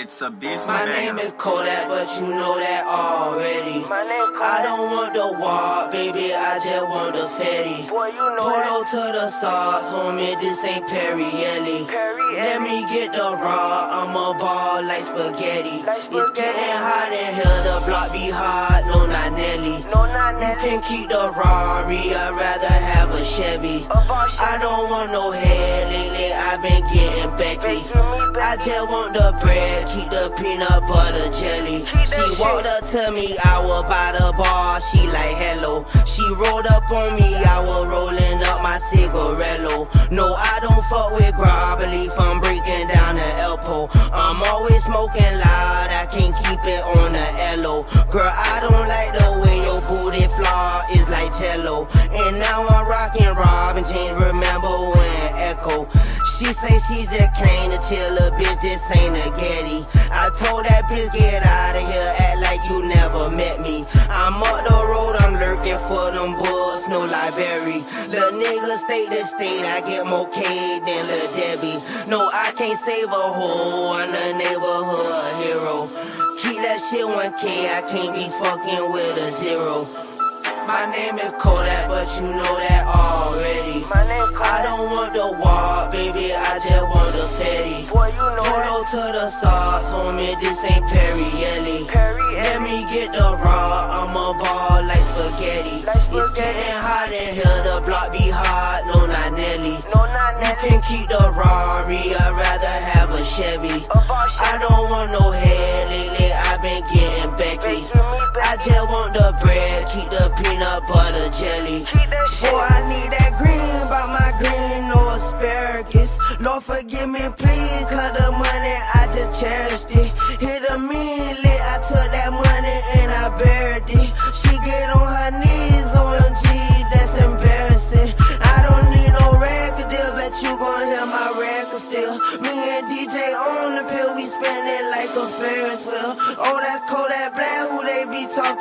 It's a beast, My name is Kodak, but you know that already. I don't want the walk, baby, I just want the fatty. Boy, you know Polo to the socks, homie, this ain't Perrielli. Perrielli. Let me get the raw, I'm a ball like spaghetti. Like It's getting hot in here, the block be hot, no not Nelly. No, not You Nelly. can keep the Rari, I'd rather have a Chevy. I don't want no head lately, I've been getting Becky. I just want the bread, keep the peanut butter jelly. She walked up to me, I was by the bar, she like hello. She rolled up on me, I was rolling up my cigarello. No, I don't fuck with can't keep it on the LO. Girl, I don't like the way your booty flaw is like cello. And now I'm rocking Robin Jeans, remember when Ecko. She say she just came to chill, a bitch, this ain't a Getty. I told that bitch, get out of here, act like you never met me. I'm up the road, I'm lurking for them bugs, no library. Lil' nigga state to state, I get more K than Lil Debbie. No, I can't save a hoe, I'm the neighborhood hero. Keep that shit 1K, I can't be fucking with a zero. My name is Kodak, but you know that already. To the socks, homie, this ain't Perrielli. Let me get the raw, I'm a ball like spaghetti. Like It's getting hot in here, the block be hot, no not Nelly. No, not You can keep the Rari, I'd rather have a Chevy. A I don't want no head lately, I've been getting Becky. Becky, me, I just want the bread, keep the peanut butter jelly. Keep that shit. Boy, I need that green, but my green, no asparagus. Lord, forgive me, please,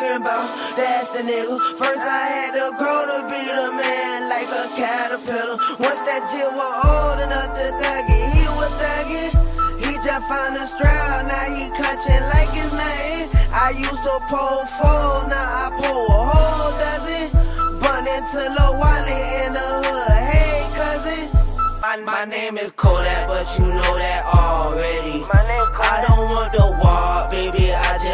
talking about? That's the nigga. First I had to grow to be the man like a caterpillar. Once that jit was old enough to thug it, he was thugging. He just found a strap, now he clutching like it's nothing. I used to pull four, now I pull a whole dozen. Bun into Lil Wally in the hood. Hey, cousin. My, my name is Kodak, but you know that already. My name I don't want the walk, baby, I just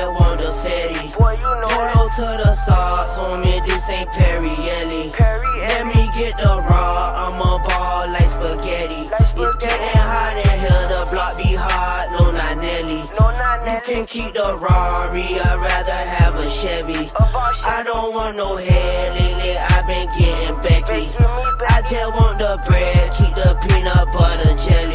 can keep the Rari, I'd rather have a Chevy. I don't want no head lately, I've been getting Becky. I just want the bread, keep the peanut butter jelly.